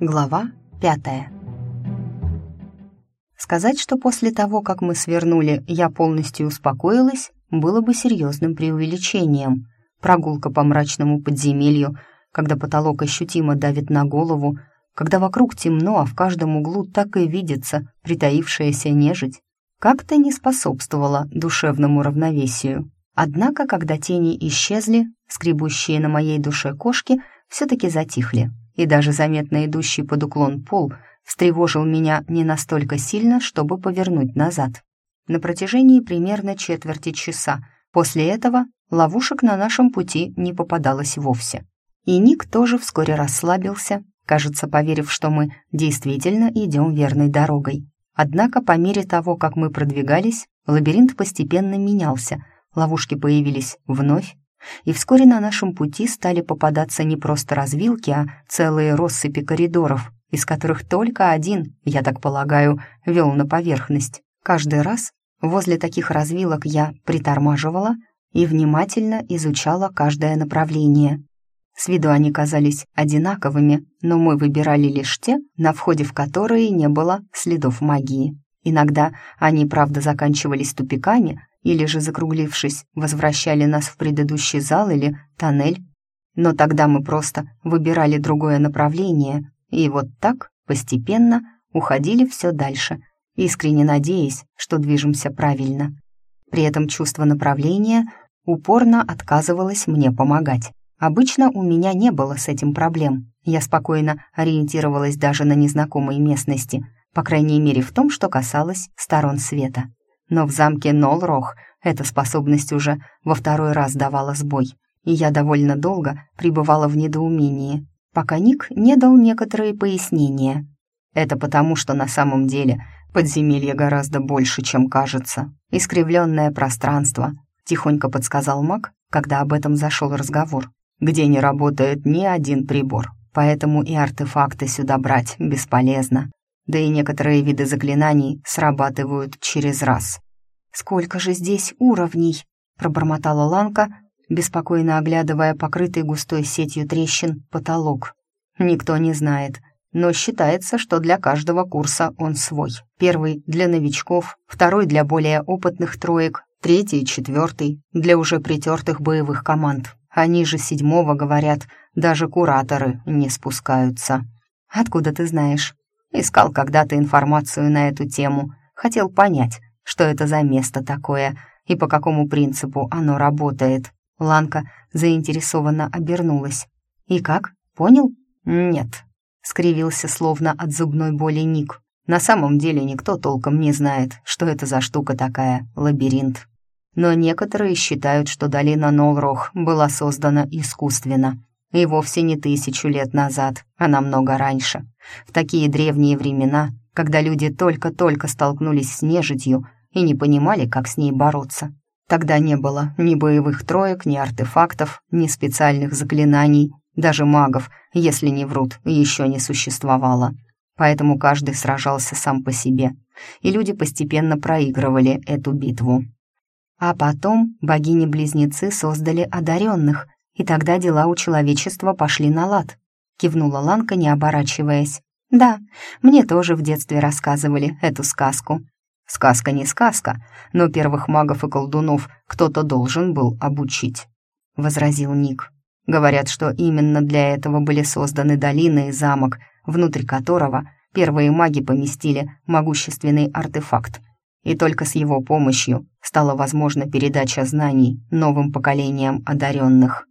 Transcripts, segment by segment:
Глава пятая. Сказать, что после того, как мы свернули, я полностью успокоилась, было бы серьезным преувеличением. Прогулка по мрачному подземелью, когда потолок ощутимо давит на голову, когда вокруг темно, а в каждом углу так и видится притаившаяся нежить, как-то не способствовала душевному равновесию. Однако, когда тени исчезли, скребущие на моей душе кошки все-таки затихли и даже заметно идущий под уклон пол встревожил меня не настолько сильно, чтобы повернуть назад. На протяжении примерно четверти часа после этого ловушек на нашем пути не попадалось вовсе. И Ник тоже вскоре расслабился, кажется, поверив, что мы действительно идем верной дорогой. Однако по мере того, как мы продвигались, лабиринт постепенно менялся, ловушки появились вновь, и вскоре на нашем пути стали попадаться не просто развилки, а целые россыпи коридоров, из которых только один, я так полагаю, вел на поверхность. Каждый раз возле таких развилок я притормаживала и внимательно изучала каждое направление. С виду они казались одинаковыми, но мы выбирали лишь те, на входе в которые не было следов магии. Иногда они, правда, заканчивались тупиками, или же, закруглившись, возвращали нас в предыдущий зал или тоннель. Но тогда мы просто выбирали другое направление, и вот так, постепенно, уходили все дальше, искренне надеясь, что движемся правильно. При этом чувство направления упорно отказывалось мне помогать. Обычно у меня не было с этим проблем. Я спокойно ориентировалась даже на незнакомой местности, по крайней мере в том, что касалось сторон света. Но в замке Нолрох эта способность уже во второй раз давала сбой, и я довольно долго пребывала в недоумении, пока Ник не дал некоторые пояснения. Это потому, что на самом деле подземелье гораздо больше, чем кажется. Искривленное пространство, тихонько подсказал маг, когда об этом зашел разговор, где не работает ни один прибор, поэтому и артефакты сюда брать бесполезно да и некоторые виды заклинаний срабатывают через раз. «Сколько же здесь уровней?» — пробормотала Ланка, беспокойно оглядывая покрытый густой сетью трещин потолок. «Никто не знает, но считается, что для каждого курса он свой. Первый — для новичков, второй — для более опытных троек, третий четвертый — для уже притертых боевых команд. Они же седьмого, говорят, даже кураторы не спускаются. Откуда ты знаешь?» Искал когда-то информацию на эту тему, хотел понять, что это за место такое и по какому принципу оно работает. Ланка заинтересованно обернулась. «И как? Понял?» «Нет», — скривился словно от зубной боли Ник. «На самом деле никто толком не знает, что это за штука такая, лабиринт. Но некоторые считают, что долина Нолрох была создана искусственно, и вовсе не тысячу лет назад, а намного раньше. В такие древние времена, когда люди только-только столкнулись с нежитью и не понимали, как с ней бороться. Тогда не было ни боевых троек, ни артефактов, ни специальных заклинаний, даже магов, если не врут, еще не существовало. Поэтому каждый сражался сам по себе, и люди постепенно проигрывали эту битву. А потом богини-близнецы создали одаренных, и тогда дела у человечества пошли на лад кивнула Ланка, не оборачиваясь. «Да, мне тоже в детстве рассказывали эту сказку». «Сказка не сказка, но первых магов и колдунов кто-то должен был обучить», — возразил Ник. «Говорят, что именно для этого были созданы долина и замок, внутрь которого первые маги поместили могущественный артефакт. И только с его помощью стала возможна передача знаний новым поколениям одаренных».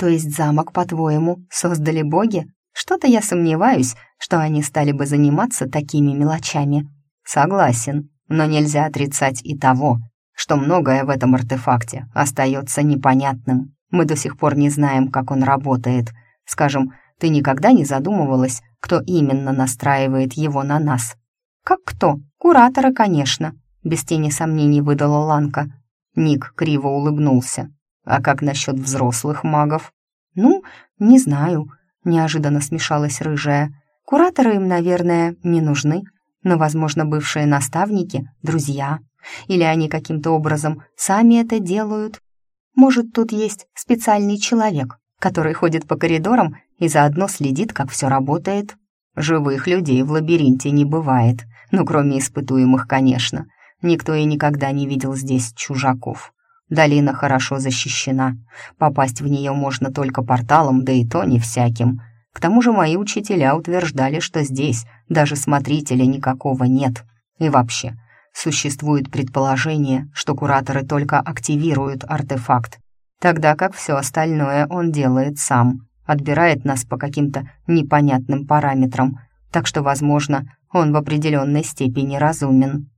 То есть замок, по-твоему, создали боги? Что-то я сомневаюсь, что они стали бы заниматься такими мелочами. Согласен, но нельзя отрицать и того, что многое в этом артефакте остается непонятным. Мы до сих пор не знаем, как он работает. Скажем, ты никогда не задумывалась, кто именно настраивает его на нас? Как кто? Кураторы, конечно, без тени сомнений выдала Ланка. Ник криво улыбнулся. А как насчет взрослых магов? Ну, не знаю, неожиданно смешалась рыжая. Кураторы им, наверное, не нужны, но, возможно, бывшие наставники, друзья. Или они каким-то образом сами это делают. Может, тут есть специальный человек, который ходит по коридорам и заодно следит, как все работает. Живых людей в лабиринте не бывает, ну, кроме испытуемых, конечно. Никто и никогда не видел здесь чужаков. Долина хорошо защищена. Попасть в нее можно только порталом, да и то не всяким. К тому же мои учителя утверждали, что здесь даже смотрителя никакого нет. И вообще, существует предположение, что кураторы только активируют артефакт, тогда как все остальное он делает сам, отбирает нас по каким-то непонятным параметрам, так что, возможно, он в определенной степени разумен.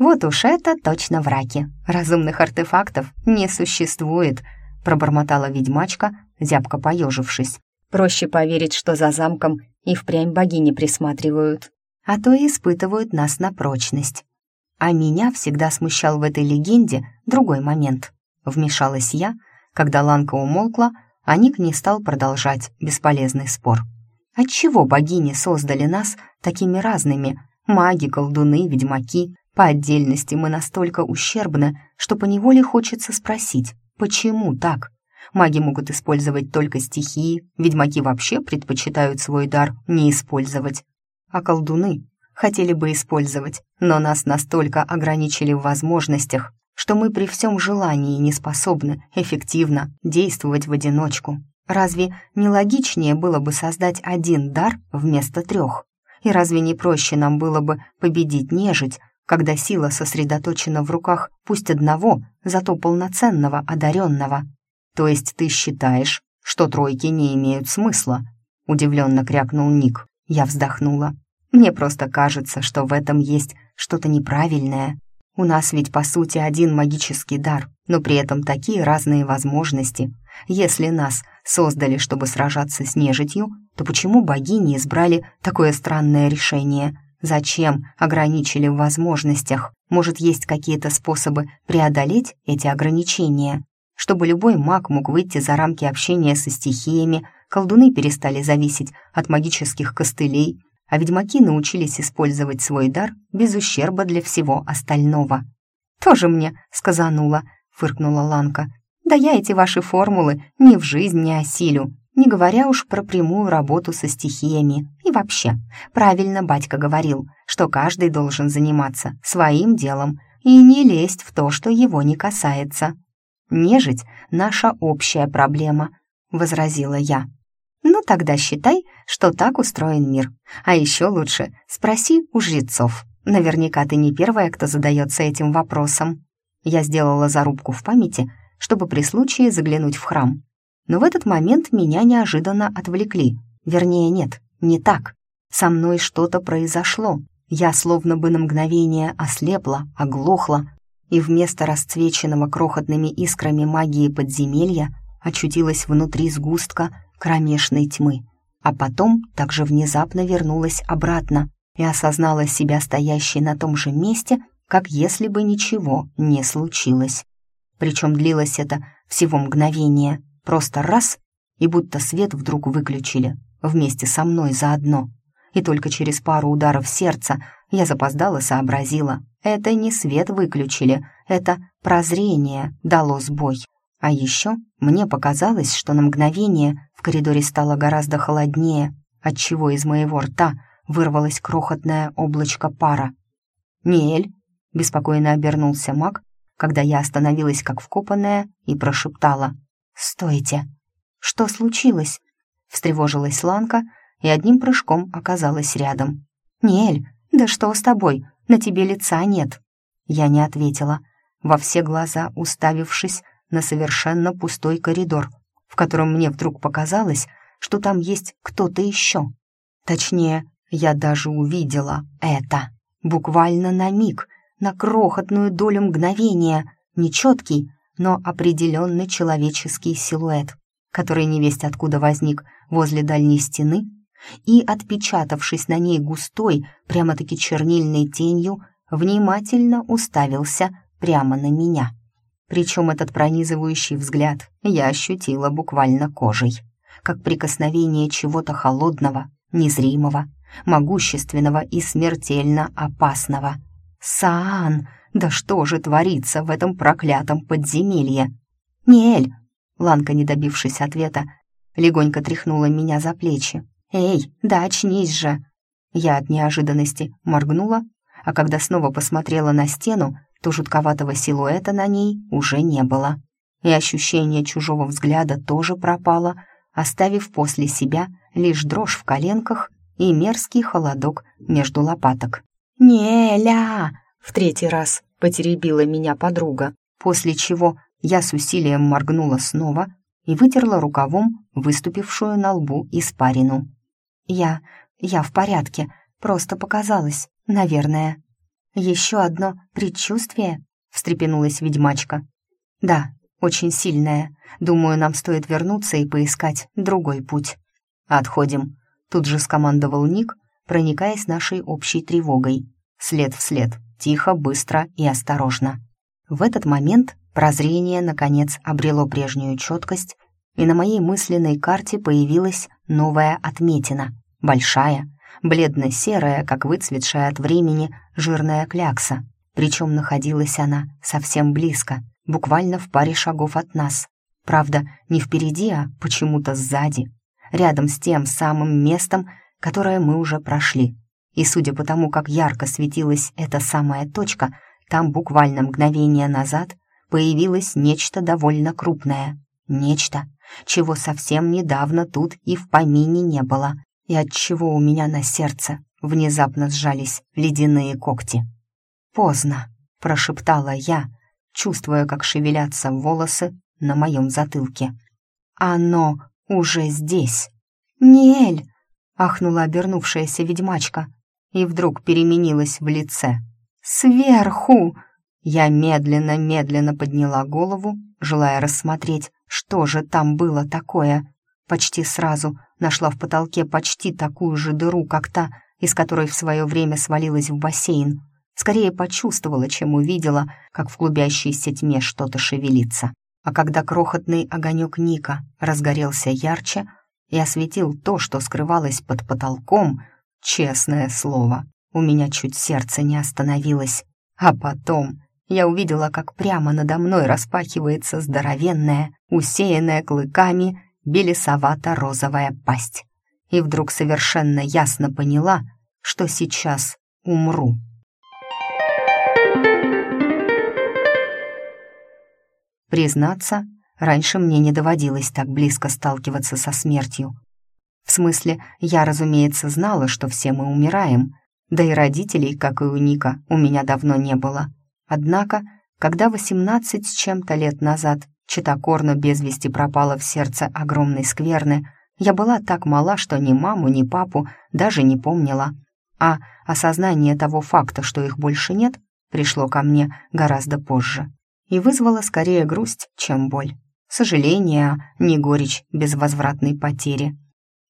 «Вот уж это точно враки. Разумных артефактов не существует», — пробормотала ведьмачка, зябко поежившись. «Проще поверить, что за замком и впрямь богини присматривают, а то и испытывают нас на прочность. А меня всегда смущал в этой легенде другой момент. Вмешалась я, когда Ланка умолкла, а Ник не стал продолжать бесполезный спор. Отчего богини создали нас такими разными? Маги, колдуны, ведьмаки. По отдельности мы настолько ущербны, что поневоле хочется спросить, почему так? Маги могут использовать только стихии, ведьмаки вообще предпочитают свой дар не использовать. А колдуны хотели бы использовать, но нас настолько ограничили в возможностях, что мы при всем желании не способны эффективно действовать в одиночку. Разве не логичнее было бы создать один дар вместо трех? И разве не проще нам было бы победить нежить, когда сила сосредоточена в руках пусть одного, зато полноценного одаренного? То есть ты считаешь, что тройки не имеют смысла? Удивленно крякнул Ник. Я вздохнула. Мне просто кажется, что в этом есть что-то неправильное. У нас ведь, по сути, один магический дар, но при этом такие разные возможности. Если нас создали, чтобы сражаться с нежитью, то почему богини избрали такое странное решение? Зачем ограничили в возможностях? Может, есть какие-то способы преодолеть эти ограничения? Чтобы любой маг мог выйти за рамки общения со стихиями, колдуны перестали зависеть от магических костылей, а ведьмаки научились использовать свой дар без ущерба для всего остального. «Тоже мне сказанула», — фыркнула Ланка. «Да я эти ваши формулы ни в жизнь не осилю, не говоря уж про прямую работу со стихиями. И вообще, правильно батька говорил, что каждый должен заниматься своим делом и не лезть в то, что его не касается. Нежить — наша общая проблема», — возразила я. Ну, тогда считай, что так устроен мир. А еще лучше спроси у жрецов. Наверняка ты не первая, кто задается этим вопросом. Я сделала зарубку в памяти, чтобы при случае заглянуть в храм. Но в этот момент меня неожиданно отвлекли. Вернее, нет, не так. Со мной что-то произошло. Я словно бы на мгновение ослепла, оглохла, и вместо расцвеченного крохотными искрами магии подземелья очутилась внутри сгустка кромешной тьмы, а потом также внезапно вернулась обратно и осознала себя стоящей на том же месте, как если бы ничего не случилось. Причем длилось это всего мгновение, просто раз, и будто свет вдруг выключили, вместе со мной заодно. И только через пару ударов сердца я запоздала сообразила, это не свет выключили, это прозрение дало сбой. А еще мне показалось, что на мгновение в коридоре стало гораздо холоднее, отчего из моего рта вырвалось крохотное облачко пара. «Ниэль!» — беспокойно обернулся маг, когда я остановилась как вкопанная и прошептала. «Стойте!» «Что случилось?» — встревожилась Ланка и одним прыжком оказалась рядом. «Ниэль, да что с тобой? На тебе лица нет!» Я не ответила, во все глаза уставившись на совершенно пустой коридор, в котором мне вдруг показалось, что там есть кто-то еще. Точнее, я даже увидела это. Буквально на миг, на крохотную долю мгновения, нечеткий, но определенный человеческий силуэт, который невесть откуда возник возле дальней стены и, отпечатавшись на ней густой, прямо-таки чернильной тенью, внимательно уставился прямо на меня. Причем этот пронизывающий взгляд я ощутила буквально кожей, как прикосновение чего-то холодного, незримого, могущественного и смертельно опасного. «Саан! Да что же творится в этом проклятом подземелье?» «Ниэль!» Ланка, не добившись ответа, легонько тряхнула меня за плечи. «Эй, да очнись же!» Я от неожиданности моргнула, а когда снова посмотрела на стену, то жутковатого силуэта на ней уже не было. И ощущение чужого взгляда тоже пропало, оставив после себя лишь дрожь в коленках и мерзкий холодок между лопаток. «Не-ля!» — в третий раз потеребила меня подруга, после чего я с усилием моргнула снова и вытерла рукавом выступившую на лбу испарину. «Я... я в порядке, просто показалось, наверное». «Еще одно предчувствие?» — встрепенулась ведьмачка. «Да, очень сильное. Думаю, нам стоит вернуться и поискать другой путь». «Отходим», — тут же скомандовал Ник, проникаясь нашей общей тревогой. След в след, тихо, быстро и осторожно. В этот момент прозрение, наконец, обрело прежнюю четкость, и на моей мысленной карте появилась новая отметина, большая, бледно-серая, как выцветшая от времени жирная клякса. Причем находилась она совсем близко, буквально в паре шагов от нас. Правда, не впереди, а почему-то сзади, рядом с тем самым местом, которое мы уже прошли. И судя по тому, как ярко светилась эта самая точка, там буквально мгновение назад появилось нечто довольно крупное. Нечто, чего совсем недавно тут и в помине не было, и от чего у меня на сердце внезапно сжались ледяные когти. «Поздно», — прошептала я, чувствуя, как шевелятся волосы на моем затылке. «Оно уже здесь!» «Ниэль!» — ахнула обернувшаяся ведьмачка и вдруг переменилась в лице. «Сверху!» Я медленно-медленно подняла голову, желая рассмотреть, что же там было такое. Почти сразу нашла в потолке почти такую же дыру, как та, из которой в свое время свалилась в бассейн. Скорее почувствовала, чем увидела, как в клубящейся тьме что-то шевелится. А когда крохотный огонек Ника разгорелся ярче и осветил то, что скрывалось под потолком, честное слово, у меня чуть сердце не остановилось. А потом я увидела, как прямо надо мной распахивается здоровенная, усеянная клыками белесовато-розовая пасть. И вдруг совершенно ясно поняла, что сейчас умру. Признаться, раньше мне не доводилось так близко сталкиваться со смертью. В смысле, я, разумеется, знала, что все мы умираем, да и родителей, как и у Ника, у меня давно не было. Однако, когда восемнадцать с чем-то лет назад Читакорна без вести пропала в сердце огромной скверны. Я была так мала, что ни маму, ни папу даже не помнила. А осознание того факта, что их больше нет, пришло ко мне гораздо позже. И вызвало скорее грусть, чем боль. Сожаление, а не горечь безвозвратной потери.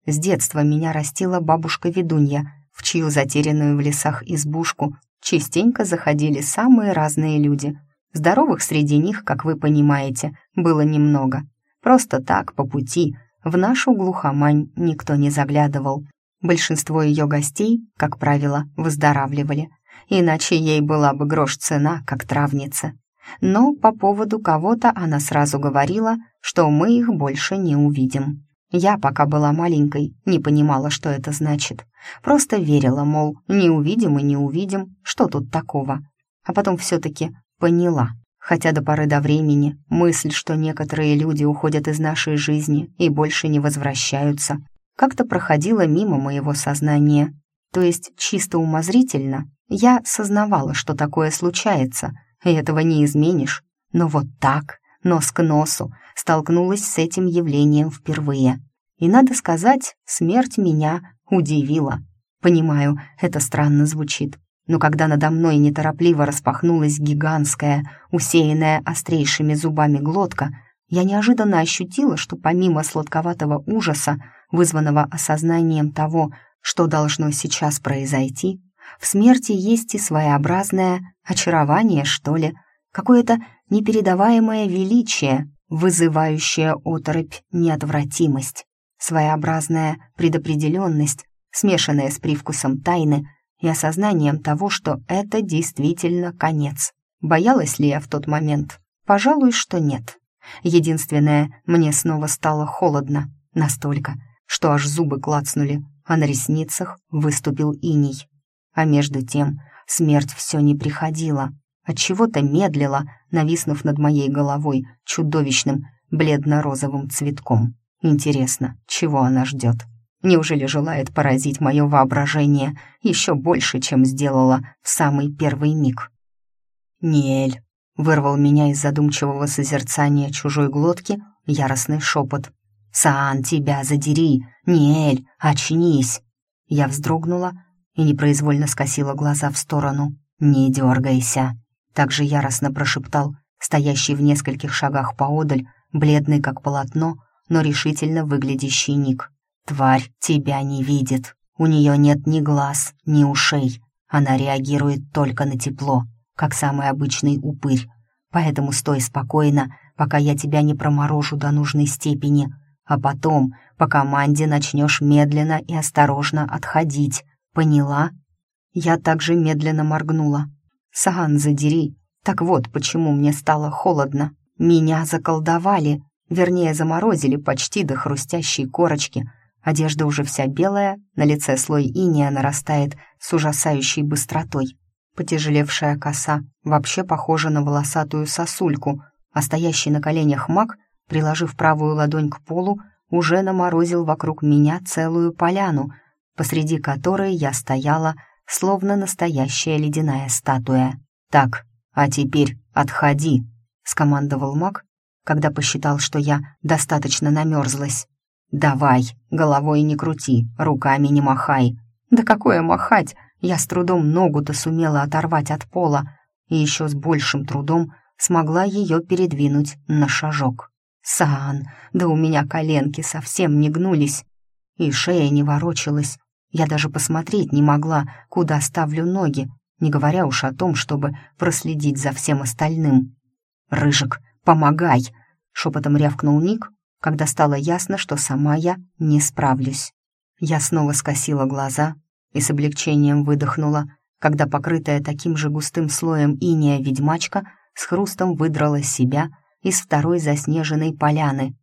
С детства меня растила бабушка-ведунья, в чью затерянную в лесах избушку частенько заходили самые разные люди — Здоровых среди них, как вы понимаете, было немного. Просто так, по пути, в нашу глухомань никто не заглядывал. Большинство ее гостей, как правило, выздоравливали, иначе ей была бы грош цена, как травница. Но по поводу кого-то она сразу говорила, что мы их больше не увидим. Я, пока была маленькой, не понимала, что это значит. Просто верила, мол, не увидим и не увидим, что тут такого. А потом все-таки Поняла. Хотя до поры до времени мысль, что некоторые люди уходят из нашей жизни и больше не возвращаются, как-то проходила мимо моего сознания. То есть чисто умозрительно я сознавала, что такое случается, и этого не изменишь. Но вот так, нос к носу, столкнулась с этим явлением впервые. И, надо сказать, смерть меня удивила. Понимаю, это странно звучит, но когда надо мной неторопливо распахнулась гигантская, усеянная острейшими зубами глотка, я неожиданно ощутила, что помимо сладковатого ужаса, вызванного осознанием того, что должно сейчас произойти, в смерти есть и своеобразное очарование, что ли, какое-то непередаваемое величие, вызывающее оторопь неотвратимость, своеобразная предопределенность, смешанная с привкусом тайны — и осознанием того, что это действительно конец. Боялась ли я в тот момент? Пожалуй, что нет. Единственное, мне снова стало холодно. Настолько, что аж зубы клацнули, а на ресницах выступил иней. А между тем смерть все не приходила, отчего-то медлила, нависнув над моей головой чудовищным бледно-розовым цветком. Интересно, чего она ждет? Неужели желает поразить мое воображение еще больше, чем сделала в самый первый миг? «Ниэль!» — вырвал меня из задумчивого созерцания чужой глотки яростный шепот. «Саан, тебя задери! Ниэль, очнись!» Я вздрогнула и непроизвольно скосила глаза в сторону. «Не дергайся!» Также яростно прошептал стоящий в нескольких шагах поодаль, бледный как полотно, но решительно выглядящий Ник. «Тварь тебя не видит. У нее нет ни глаз, ни ушей. Она реагирует только на тепло, как самый обычный упырь. Поэтому стой спокойно, пока я тебя не проморожу до нужной степени, а потом по команде начнешь медленно и осторожно отходить. Поняла?» Я также медленно моргнула. «Саган, задери. Так вот, почему мне стало холодно. Меня заколдовали, вернее, заморозили почти до хрустящей корочки. Одежда уже вся белая, на лице слой иния нарастает с ужасающей быстротой. Потяжелевшая коса вообще похожа на волосатую сосульку, а стоящий на коленях маг, приложив правую ладонь к полу, уже наморозил вокруг меня целую поляну, посреди которой я стояла, словно настоящая ледяная статуя. «Так, а теперь отходи», — скомандовал маг, когда посчитал, что я достаточно намерзлась. «Давай, головой не крути, руками не махай». «Да какое махать? Я с трудом ногу-то сумела оторвать от пола и еще с большим трудом смогла ее передвинуть на шажок. Сан, да у меня коленки совсем не гнулись, и шея не ворочалась. Я даже посмотреть не могла, куда ставлю ноги, не говоря уж о том, чтобы проследить за всем остальным. «Рыжик, помогай!» — шепотом рявкнул Ник, когда стало ясно, что сама я не справлюсь. Я снова скосила глаза и с облегчением выдохнула, когда покрытая таким же густым слоем иния ведьмачка с хрустом выдрала себя из второй заснеженной поляны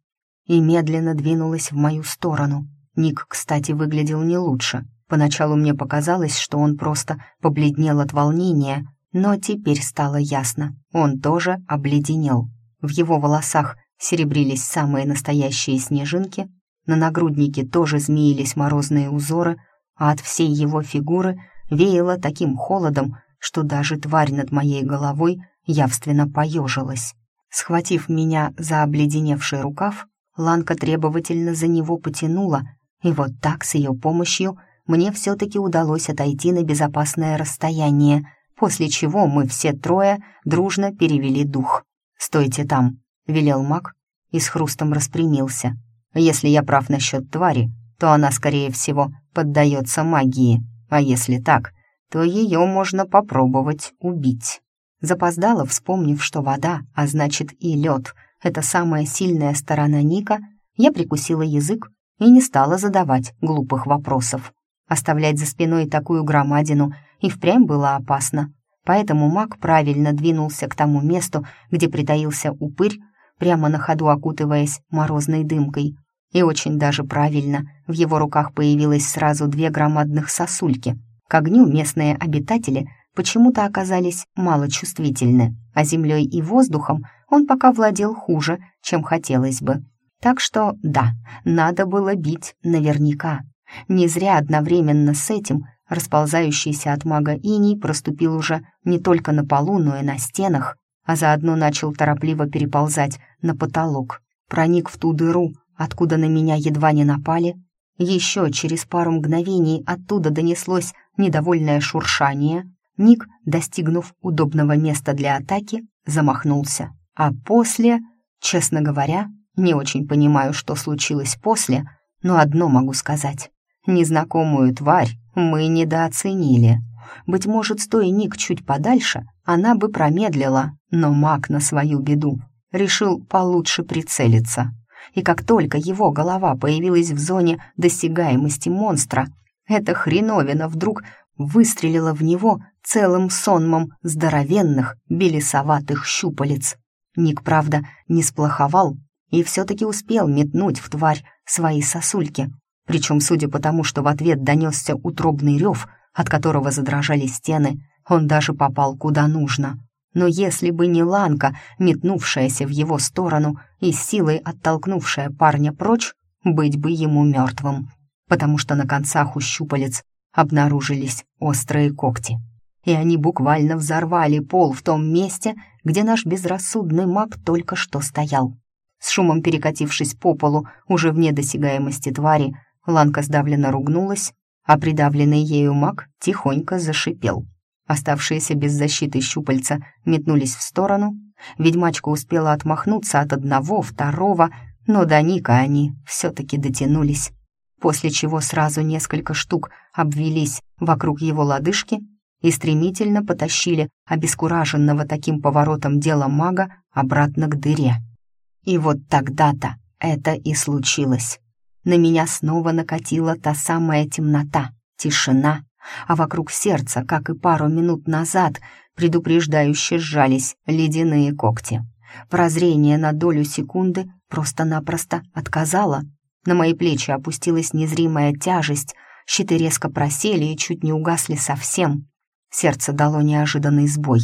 и медленно двинулась в мою сторону. Ник, кстати, выглядел не лучше. Поначалу мне показалось, что он просто побледнел от волнения, но теперь стало ясно, он тоже обледенел. В его волосах серебрились самые настоящие снежинки, на нагруднике тоже змеились морозные узоры, а от всей его фигуры веяло таким холодом, что даже тварь над моей головой явственно поежилась. Схватив меня за обледеневший рукав, Ланка требовательно за него потянула, и вот так с ее помощью мне все-таки удалось отойти на безопасное расстояние, после чего мы все трое дружно перевели дух. «Стойте там», — велел маг и с хрустом распрямился. «Если я прав насчет твари, то она, скорее всего, поддается магии, а если так, то ее можно попробовать убить». Запоздала, вспомнив, что вода, а значит и лед, это самая сильная сторона Ника, я прикусила язык и не стала задавать глупых вопросов. Оставлять за спиной такую громадину и впрямь было опасно, поэтому маг правильно двинулся к тому месту, где притаился упырь, прямо на ходу окутываясь морозной дымкой. И очень даже правильно, в его руках появилось сразу две громадных сосульки. К огню местные обитатели почему-то оказались малочувствительны, а землей и воздухом он пока владел хуже, чем хотелось бы. Так что, да, надо было бить наверняка. Не зря одновременно с этим расползающийся от мага иней проступил уже не только на полу, но и на стенах, а заодно начал торопливо переползать на потолок. Проник в ту дыру, откуда на меня едва не напали. Еще через пару мгновений оттуда донеслось недовольное шуршание. Ник, достигнув удобного места для атаки, замахнулся. А после, честно говоря, не очень понимаю, что случилось после, но одно могу сказать. Незнакомую тварь мы недооценили. Быть может, стоя Ник чуть подальше, она бы промедлила, но маг на свою беду решил получше прицелиться. И как только его голова появилась в зоне досягаемости монстра, эта хреновина вдруг выстрелила в него целым сонмом здоровенных белесоватых щупалец. Ник, правда, не сплоховал и все-таки успел метнуть в тварь свои сосульки, Причем, судя по тому, что в ответ донесся утробный рев, от которого задрожали стены, он даже попал куда нужно. Но если бы не Ланка, метнувшаяся в его сторону и силой оттолкнувшая парня прочь, быть бы ему мертвым, потому что на концах у щупалец обнаружились острые когти. И они буквально взорвали пол в том месте, где наш безрассудный маг только что стоял. С шумом перекатившись по полу, уже вне досягаемости твари, Ланка сдавленно ругнулась, а придавленный ею маг тихонько зашипел. Оставшиеся без защиты щупальца метнулись в сторону. Ведьмачка успела отмахнуться от одного, второго, но до Ника они все-таки дотянулись, после чего сразу несколько штук обвелись вокруг его лодыжки и стремительно потащили обескураженного таким поворотом дела мага обратно к дыре. И вот тогда-то это и случилось. На меня снова накатила та самая темнота, тишина, а вокруг сердца, как и пару минут назад, предупреждающе сжались ледяные когти. Прозрение на долю секунды просто-напросто отказало. На мои плечи опустилась незримая тяжесть, щиты резко просели и чуть не угасли совсем. Сердце дало неожиданный сбой.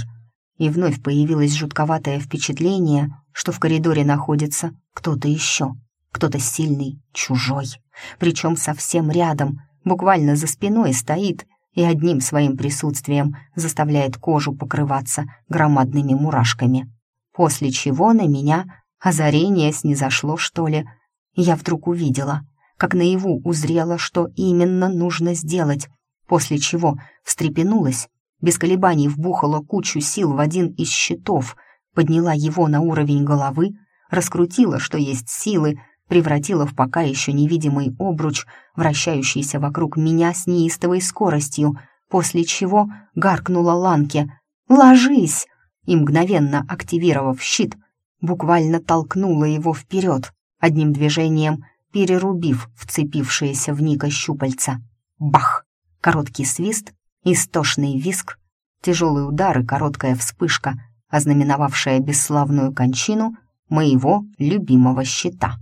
И вновь появилось жутковатое впечатление, что в коридоре находится кто-то еще, кто-то сильный, чужой. Причем совсем рядом, буквально за спиной стоит и одним своим присутствием заставляет кожу покрываться громадными мурашками. После чего на меня озарение снизошло, что ли. Я вдруг увидела, как наяву узрела, что именно нужно сделать, после чего встрепенулась, без колебаний вбухала кучу сил в один из щитов, подняла его на уровень головы, раскрутила, что есть силы, превратила в пока еще невидимый обруч, вращающийся вокруг меня с неистовой скоростью, после чего гаркнула Ланке «Ложись!» и, мгновенно активировав щит, буквально толкнула его вперед, одним движением перерубив вцепившиеся в Ника щупальца. Бах! Короткий свист, истошный виск, тяжелый удар и короткая вспышка, ознаменовавшая бесславную кончину моего любимого щита.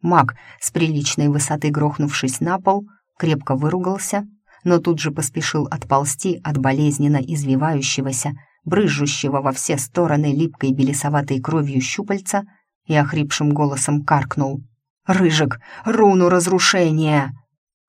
Маг, с приличной высоты грохнувшись на пол, крепко выругался, но тут же поспешил отползти от болезненно извивающегося, брызжущего во все стороны липкой белесоватой кровью щупальца и охрипшим голосом каркнул. «Рыжик, руну разрушения!»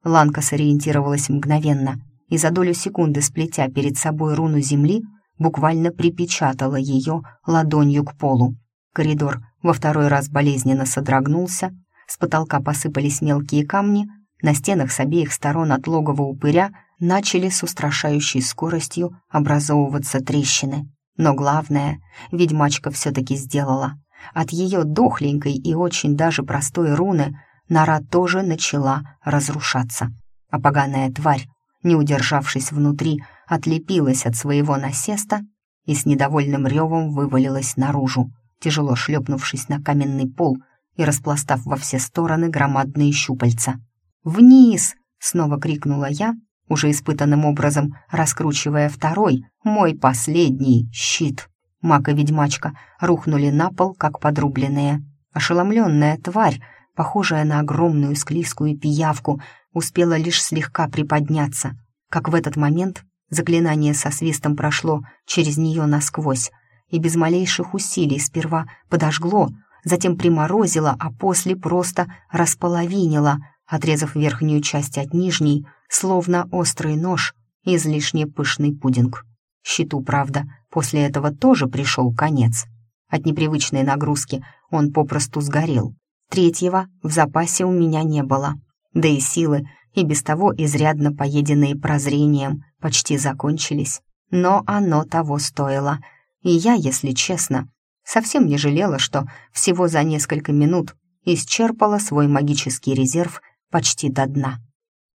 Ланка сориентировалась мгновенно и за долю секунды, сплетя перед собой руну земли, буквально припечатала ее ладонью к полу. Коридор во второй раз болезненно содрогнулся, с потолка посыпались мелкие камни, на стенах с обеих сторон от логова упыря начали с устрашающей скоростью образовываться трещины. Но главное, ведьмачка все-таки сделала. От ее дохленькой и очень даже простой руны нора тоже начала разрушаться. А поганая тварь, не удержавшись внутри, отлепилась от своего насеста и с недовольным ревом вывалилась наружу, тяжело шлепнувшись на каменный пол и распластав во все стороны громадные щупальца. «Вниз!» — снова крикнула я, уже испытанным образом раскручивая второй, мой последний щит. Мак и ведьмачка рухнули на пол, как подрубленные. Ошеломленная тварь, похожая на огромную склизкую пиявку, успела лишь слегка приподняться, как в этот момент заклинание со свистом прошло через нее насквозь и без малейших усилий сперва подожгло, затем приморозило, а после просто располовинило, отрезав верхнюю часть от нижней, словно острый нож, излишне пышный пудинг. Щиту, правда, после этого тоже пришел конец. От непривычной нагрузки он попросту сгорел. Третьего в запасе у меня не было. Да и силы, и без того изрядно поеденные прозрением, почти закончились. Но оно того стоило. И я, если честно, совсем не жалела, что всего за несколько минут исчерпала свой магический резерв почти до дна.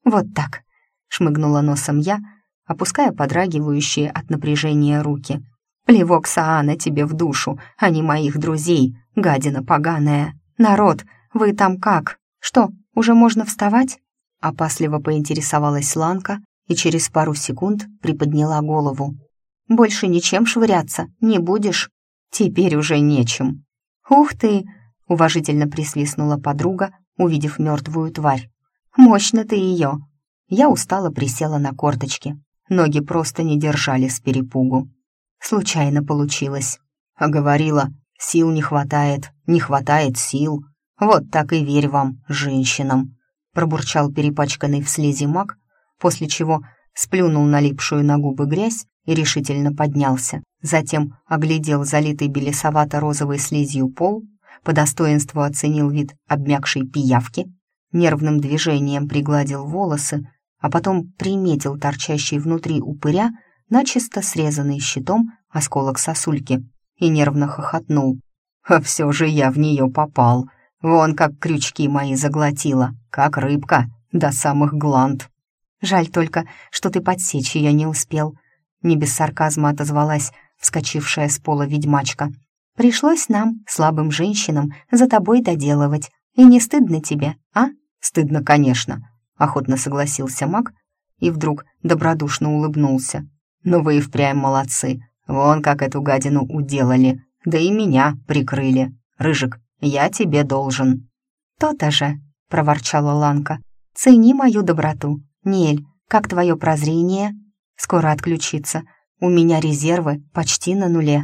«Вот так», — шмыгнула носом я, опуская подрагивающие от напряжения руки. «Плевок Саана тебе в душу, а не моих друзей, гадина поганая. Народ, вы там как? Что, уже можно вставать?» Опасливо поинтересовалась Ланка и через пару секунд приподняла голову. «Больше ничем швыряться не будешь?» «Теперь уже нечем». «Ух ты!» — уважительно присвистнула подруга, увидев мертвую тварь. Мощно ты ее!» Я устало присела на корточки. Ноги просто не держали с перепугу. Случайно получилось. А говорила, сил не хватает, не хватает сил. Вот так и верь вам, женщинам. Пробурчал перепачканный в слези маг, после чего сплюнул налипшую на губы грязь и решительно поднялся. Затем оглядел залитый белесовато-розовой слизью пол, по достоинству оценил вид обмякшей пиявки, нервным движением пригладил волосы, а потом приметил торчащий внутри упыря, начисто срезанный щитом осколок сосульки, и нервно хохотнул. «А все же я в нее попал. Вон как крючки мои заглотила, как рыбка, до самых гланд». «Жаль только, что ты подсечь ее не успел», — не без сарказма отозвалась вскочившая с пола ведьмачка. «Пришлось нам, слабым женщинам, за тобой доделывать. И не стыдно тебе, а?» «Стыдно, конечно», — охотно согласился маг и вдруг добродушно улыбнулся. «Но вы и впрямь молодцы. Вон как эту гадину уделали. Да и меня прикрыли. Рыжик, я тебе должен». «То-то же», — проворчала Ланка. «Цени мою доброту. Нель, как твое прозрение?» «Скоро отключиться. У меня резервы почти на нуле».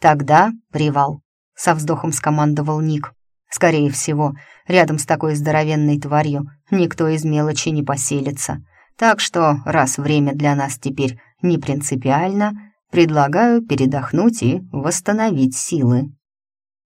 «Тогда привал», — со вздохом скомандовал Ник. Скорее всего, рядом с такой здоровенной тварью никто из мелочи не поселится. Так что, раз время для нас теперь не принципиально, предлагаю передохнуть и восстановить силы.